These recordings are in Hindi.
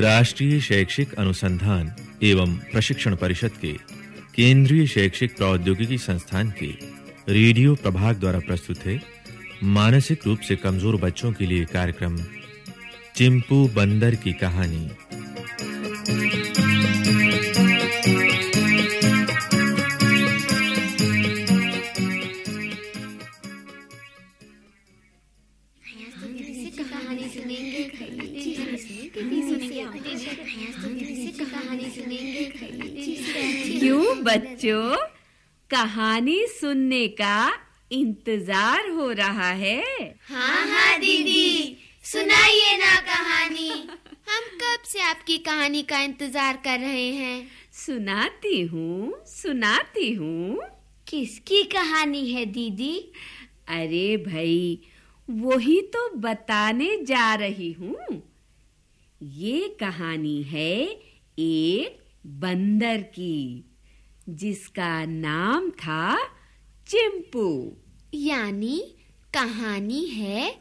राष्ट्रीय शैक्षिक अनुसंधान एवं प्रशिक्षण परिषद के, केंद्रीय शैक्षिक प्रौद्योगिकी संस्थान के, रेडियो प्रभाग द्वारा प्रस्तुत है मानसिक रूप से कमज़ोर बच्चों के लिए कार्यक्रम चिंपू बंदर की कहानी। बच्चों कहानी सुनने का इंतज़ार हो रहा है। हाँ हाँ दीदी सुनाइए ना कहानी। हम कब से आपकी कहानी का इंतज़ार कर रहे हैं? सुनाती हूँ सुनाती हूँ। किसकी कहानी है दीदी? अरे भाई वही तो बताने जा रही हूँ। ये कहानी है एक बंदर की। जिसका नाम था चिंपू। यानी कहानी है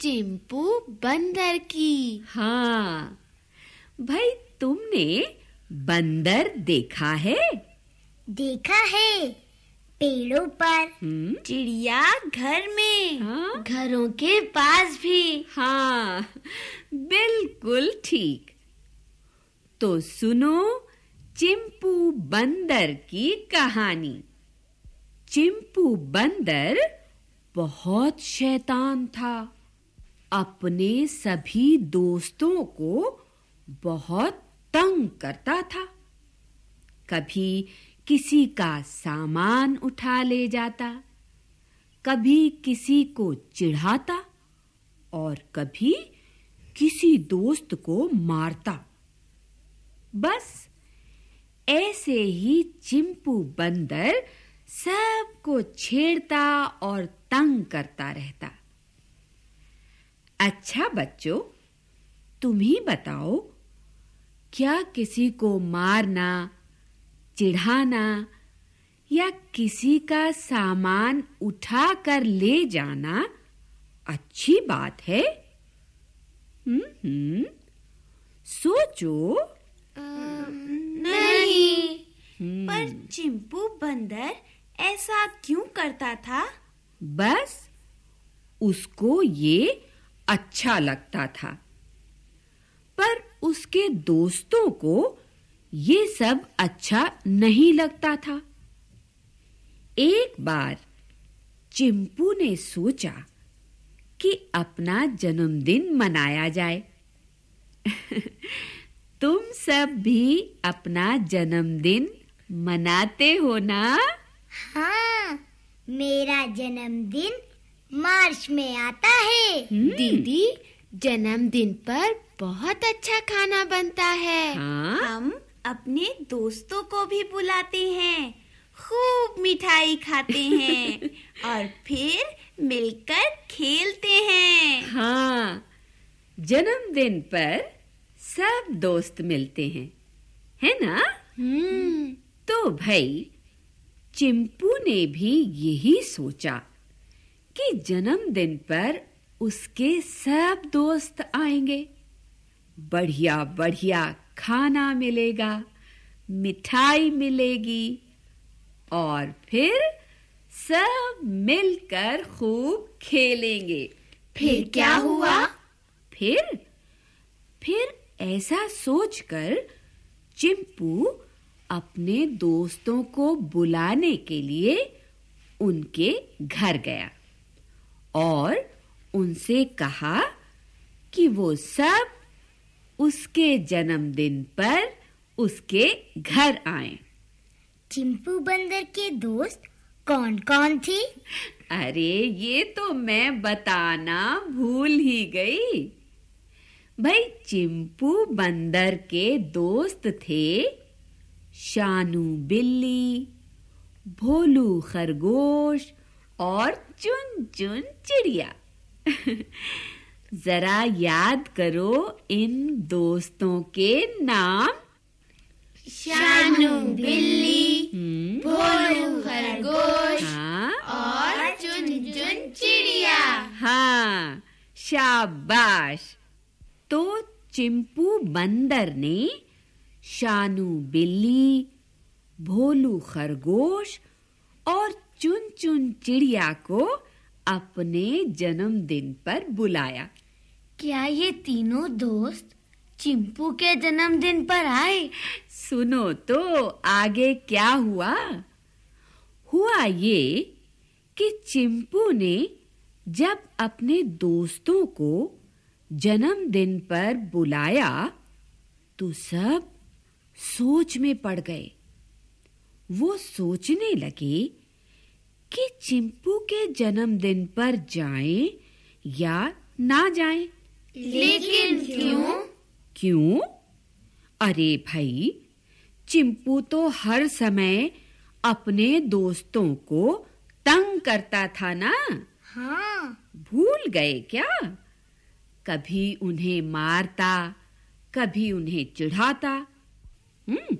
चिंपू बंदर की। हाँ। भाई तुमने बंदर देखा है? देखा है। पेड़ों पर हम्म। चिड़िया घर में हाँ। घरों के पास भी। हाँ बिल्कुल ठीक। तो सुनो चिंपू बंदर की कहानी। चिंपू बंदर बहुत शैतान था। अपने सभी दोस्तों को बहुत तंग करता था। कभी किसी का सामान उठा ले जाता, कभी किसी को चिढ़ाता और कभी किसी दोस्त को मारता। बस ऐसे ही चिंपू बंदर सबको छेड़ता और तंग करता रहता। अच्छा बच्चों, तुम ही बताओ, क्या किसी को मारना, चिढ़ाना या किसी का सामान उठा कर ले जाना अच्छी बात है? हम्म हम्म सोचो। नहीं पर चिंपू बंदर ऐसा क्यों करता था? बस उसको ये अच्छा लगता था। पर उसके दोस्तों को ये सब अच्छा नहीं लगता था। एक बार चिंपू ने सोचा कि अपना जन्मदिन मनाया जाए। तुम सब भी अपना जन्मदिन मनाते हो ना? हाँ मेरा जन्मदिन मार्च में आता है। दीदी जन्मदिन पर बहुत अच्छा खाना बनता है। हाँ। हम अपने दोस्तों को भी बुलाते हैं खूब मिठाई खाते हैं और फिर मिलकर खेलते हैं। हाँ जन्मदिन पर सब दोस्त मिलते हैं। है ना? हम्म। तो भाई चिंपू ने भी यही सोचा कि जन्मदिन पर उसके सब दोस्त आएँगे। बढ़िया बढ़िया खाना मिलेगा मिठाई मिलेगी और फिर सब मिलकर खूब खेलेंगे। फिर क्या हुआ? फिर फिर ऐसा सोचकर चिंपू अपने दोस्तों को बुलाने के लिए उनके घर गया और उनसे कहा कि वो सब उसके जन्मदिन पर उसके घर आएँ। चिंपू बंदर के दोस्त कौन-कौन थे अरे ये तो मैं बताना भूल ही गई भाई चिंपू बंदर के दोस्त थे शानू बिल्ली भोलू खरगोश और चुन चुन चिड़िया। जरा याद करो इन दोस्तों के नाम। शानू बिल्ली हम्म, भोलू खरगोश हाँ। और चुन चुन चिड़िया। हाँ शाबाश। तो चिंपू बंदर ने शानू बिल्ली भोलू खरगोश और चुन चुन चिड़िया को अपने जन्मदिन पर बुलाया। क्या ये तीनों दोस्त चिंपू के जन्मदिन पर आए? सुनो तो आगे क्या हुआ? हुआ ये कि चिंपू ने जब अपने दोस्तों को जन्मदिन पर बुलाया तो सब सोच में पड़ गए। वो सोचने लगे कि चिंपू के जन्मदिन पर जाएँ या ना जाएँ। लेकिन क्यों? क्यों? अरे भाई चिंपू तो हर समय अपने दोस्तों को तंग करता था ना? हाँ। भूल गए क्या? कभी उन्हें मारता कभी उन्हें चिढ़ाता। हम्म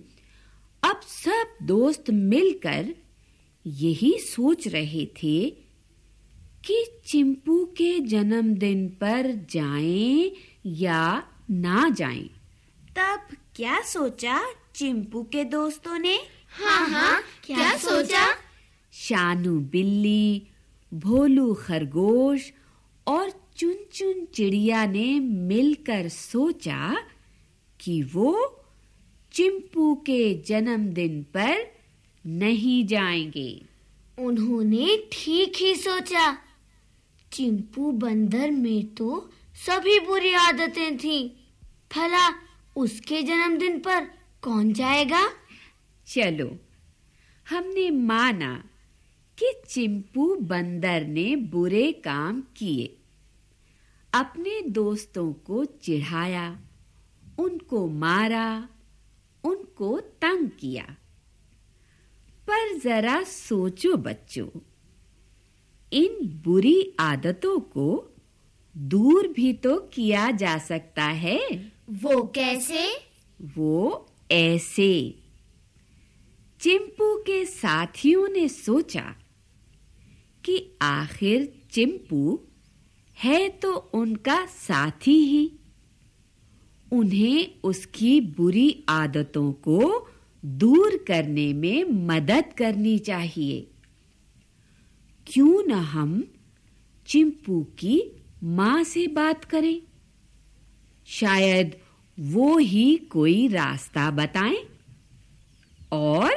अब सब दोस्त मिलकर यही सोच रहे थे कि चिंपू के जन्मदिन पर जाएँ या ना जाएँ। तब क्या सोचा चिंपू के दोस्तों ने? हाँ हाँ क्या सोचा? शानू बिल्ली भोलू खरगोश और चुन चुन चिड़िया ने मिलकर सोचा कि वो चिंपू के जन्मदिन पर नहीं जाएँगे। उन्होंने ठीक ही सोचा। चिंपू बंदर में तो सभी बुरी आदतें थी। भला उसके जन्मदिन पर कौन जाएगा? चलो हमने माना कि चिंपू बंदर ने बुरे काम किए। अपने दोस्तों को चिढ़ाया उनको मारा उनको तंग किया। पर जरा सोचो बच्चों इन बुरी आदतों को दूर भी तो किया जा सकता है। वो कैसे? वो ऐसे। चिंपू के साथियों ने सोचा कि आखिर चिंपू है तो उनका साथी ही। उन्हें उसकी बुरी आदतों को दूर करने में मदद करनी चाहिए। क्यों न हम चिंपू की माँ से बात करें? शायद वो ही कोई रास्ता बताएँ। और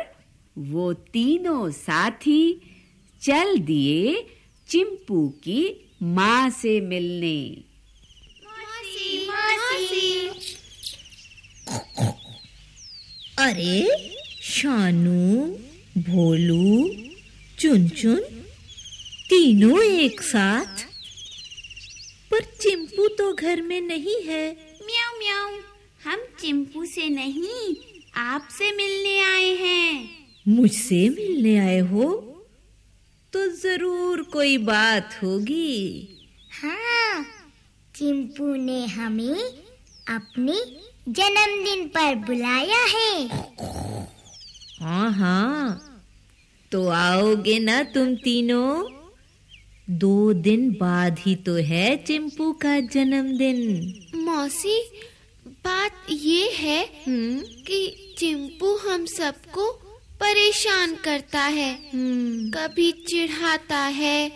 वो तीनों साथी चल दिए चिंपू की माँ से मिलने। मौसी मौसी अरे शानू भोलू चुनचुन तीनों एक साथ। पर चिंपू तो घर में नहीं है। म्याऊ म्याऊ हम चिंपू से नहीं आपसे मिलने आए हैं। मुझसे मिलने आए हो? तो ज़रूर कोई बात होगी। हाँ चिंपू ने हमें अपने जन्मदिन पर बुलाया है। हाँ हाँ। तो आओगे ना तुम तीनों? दो दिन बाद ही तो है चिंपू का जन्मदिन। मौसी बात ये है हम्म? कि चिंपू हम सबको परेशान करता है। हम्म। कभी चिढ़ाता है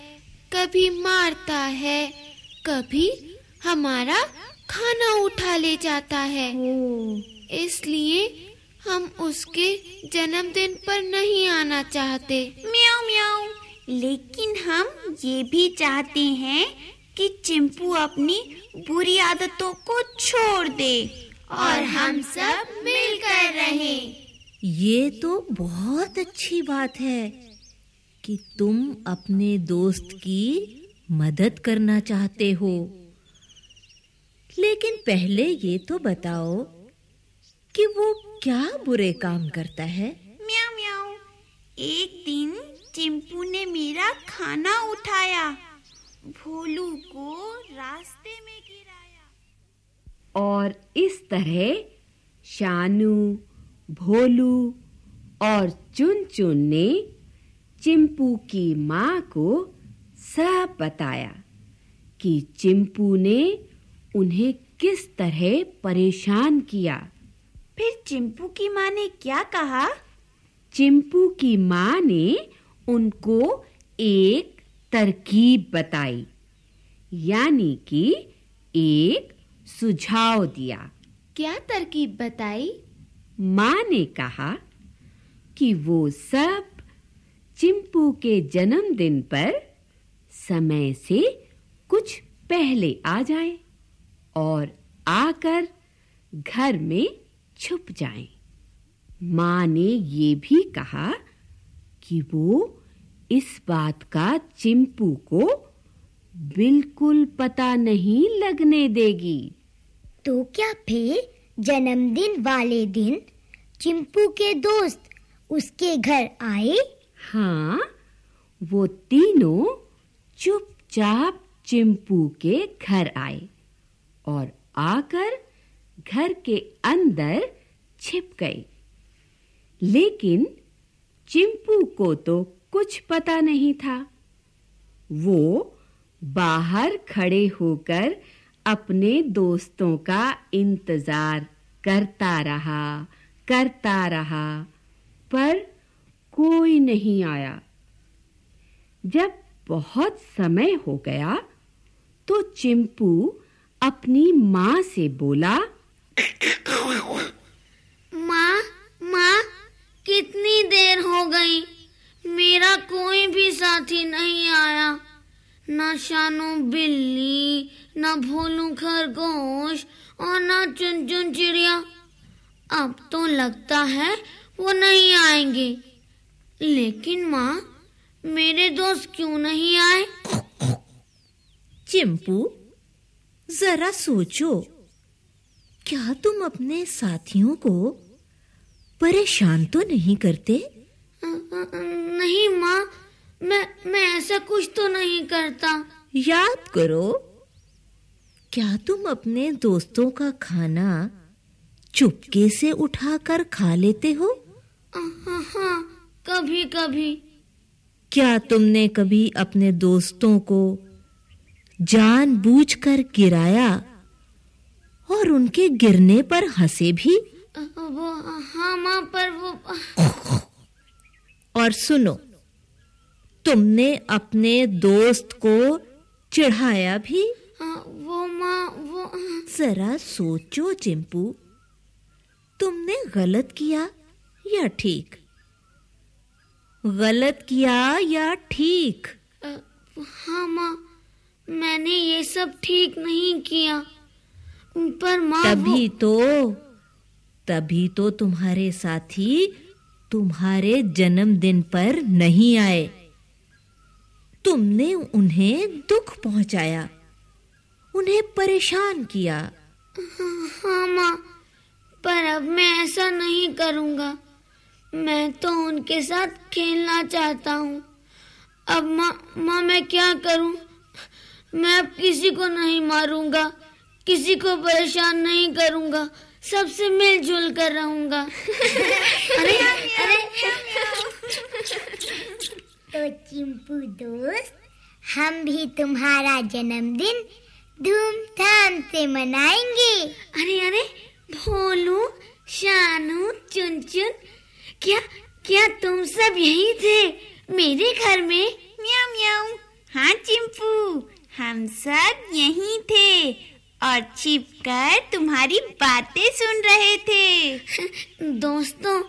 कभी मारता है कभी हमारा खाना उठा ले जाता है। इसलिए हम उसके जन्मदिन पर नहीं आना चाहते। म्याऊ म्याऊ। लेकिन हम ये भी चाहते हैं कि चिंपू अपनी बुरी आदतों को छोड़ दे और हम सब मिलकर रहें। ये तो बहुत अच्छी बात है कि तुम अपने दोस्त की मदद करना चाहते हो। लेकिन पहले ये तो बताओ कि वो क्या बुरे काम करता है। म्याऊ म्याऊ एक दिन चिंपू ने मेरा खाना उठाया। भोलू को रास्ते में गिराया। और इस तरह शानू भोलू और चुन चुन ने चिंपू की माँ को सब बताया कि चिंपू ने उन्हें किस तरह परेशान किया। फिर चिंपू की माँ ने क्या कहा? चिंपू की माँ ने उनको एक तरकीब बताई यानी कि एक सुझाव दिया। क्या तरकीब बताई? माँ ने कहा कि वो सब चिंपू के जन्मदिन पर समय से कुछ पहले आ जाएँ और आकर घर में छुप जाएँ। माँ ने ये भी कहा कि वो इस बात का चिंपू को बिल्कुल पता नहीं लगने देगी तो क्या फिर जन्मदिन वाले दिन चिंपू के दोस्त उसके घर आए। हाँ वो तीनों चुपचाप चिंपू के घर आए और आकर घर के अंदर छिप गए। लेकिन चिंपू को तो कुछ पता नहीं था। वो बाहर खड़े होकर अपने दोस्तों का इंतज़ार करता रहा करता रहा, पर कोई नहीं आया। जब बहुत समय हो गया तो चिंपू अपनी माँ से बोला, माँ माँ, कितनी देर हो गई? मेरा कोई भी साथी नहीं आया। न शानू बिल्ली न भोलू खरगोश और न चुन चुन चिड़िया। अब तो लगता है वो नहीं आएँगे। लेकिन माँ मेरे दोस्त क्यों नहीं आए? चिंपू जरा सोचो। क्या तुम अपने साथियों को परेशान तो नहीं करते? नहीं माँ मैं मैं ऐसा कुछ तो नहीं करता। याद करो क्या तुम अपने दोस्तों का खाना चुपके से उठाकर खा लेते हो? हाँ हाँ कभी कभी क्या तुमने कभी अपने दोस्तों को जानबूझकर गिराया और उनके गिरने पर हंसे भी? वो हाँ माँ पर वो और सुनो तुमने अपने दोस्त को चिढ़ाया भी? अ, वो माँ वो जरा सोचो चिंपू। तुमने गलत किया या ठीक? गलत किया या ठीक? हाँ माँ मैंने ये सब ठीक नहीं किया। पर माँ वो- तभी तो तभी तो तुम्हारे साथी तुम्हारे जन्मदिन पर नहीं आए। तुमने उन्हें दुख पहुँचाया उन्हें परेशान किया। हाँ माँ पर अब मैं ऐसा नहीं करूँगा। मैं तो उनके साथ खेलना चाहता हूँ। अब माँ माँ मैं क्या करूँ? मैं अब किसी को नहीं मारूँगा किसी को परेशान नहीं करूँगा सबसे मिलजुल कर रहूँगा। अरे अरे। तो चिंपू दोस्त हम भी तुम्हारा जन्मदिन धूमधाम से मनाएँगे। अरे अरे भोलू शानू चुन चुन क्या क्या तुम सब यही थे? मेरे घर में म्याऊ म्याऊ। हाँ चिंपू हम सब यही थे और छिपकर तुम्हारी बातें सुन रहे थे। दोस्तों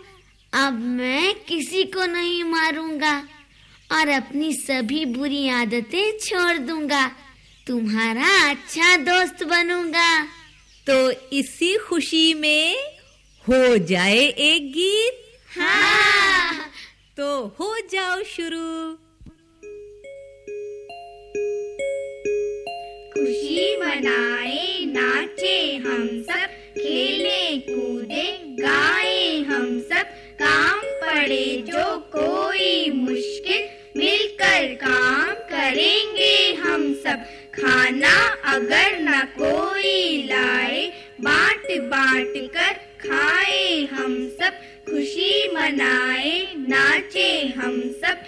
अब मैं किसी को नहीं मारूँगा। और अपनी सभी बुरी आदतें छोड़ दूँगा। तुम्हारा अच्छा दोस्त बनूँगा। तो इसी खुशी में हो जाए एक गीत। हाँ। तो हो जाओ शुरू। खुशी मनाए नाचे हम सब खेले कूदे गाए हम सब काम पड़े जो कोई मुश्किल मिलकर काम करेंगे हम सब। खाना अगर न कोई लाए, बांट बांट कर खाए हम सब। खुशी मनाए, नाचे हम सब।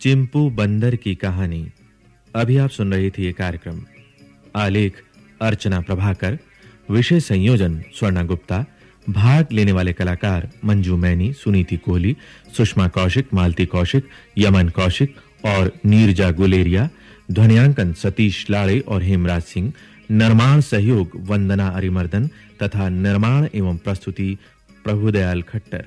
चिंपू बंदर की कहानी। अभी आप सुन रहे थे ये कार्यक्रम। आलेख, अर्चना प्रभाकर, विषय संयोजन, स्वर्णा गुप्ता, भाग लेने वाले कलाकार मंजू मैनी, सुनीति कोहली, सुषमा कौशिक, मालती कौशिक, यमन कौशिक और नीरजा गुलेरिया, ध्वनियांकन सतीश लाड़े और हेमराज सिंह, निर्माण सहयोग वंदना अरिमर्दन तथा निर्माण एवं प्रस्तुति प्रभुदयाल खट्टर।